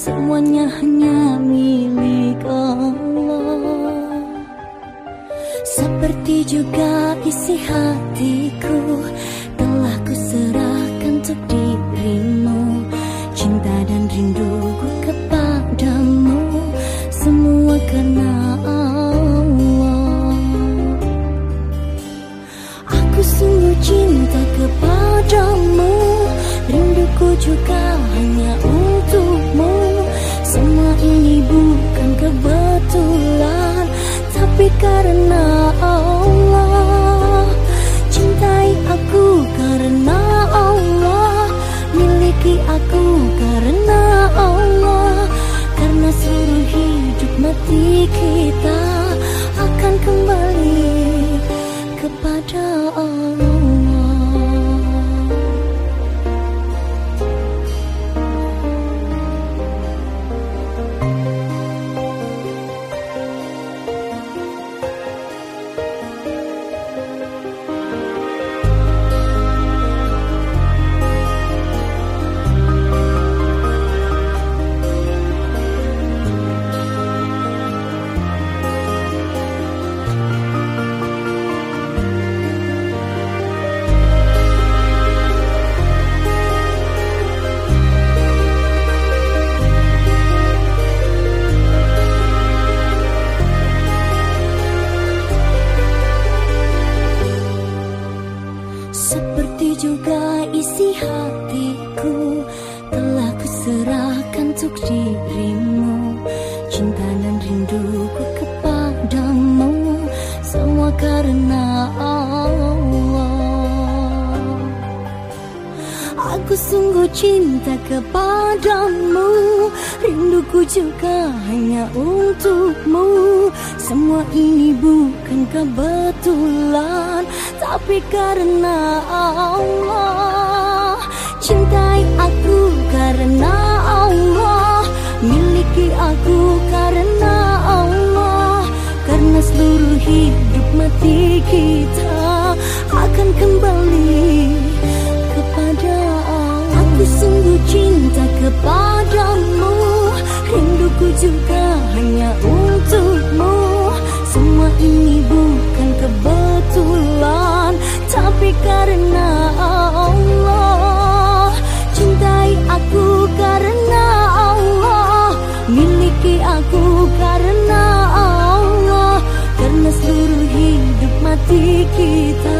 semuanya hanya milik Allah. Seperti juga isi hatiku Telah ku serahkan untuk dirimu. Cinta dan rinduku kepadamu Semua karena Allah. Aku sungguh cinta kepadamu Rinduku juga Tapi karena Allah Cintai aku karena Allah Miliki aku karena Allah Karena seluruh hidup mati kita Akan kembali kepada Allah Telah kuserahkan untuk dirimu. Cinta dan rinduku kepadamu. Semua karena Allah. Aku sungguh cinta kepadamu. Rinduku juga hanya untukmu. Semua ini bukan kebetulan Tapi karena Allah kita Akan kembali kepada Allah. Aku sungguh cinta kepadamu Rinduku juga hanya untukmu kita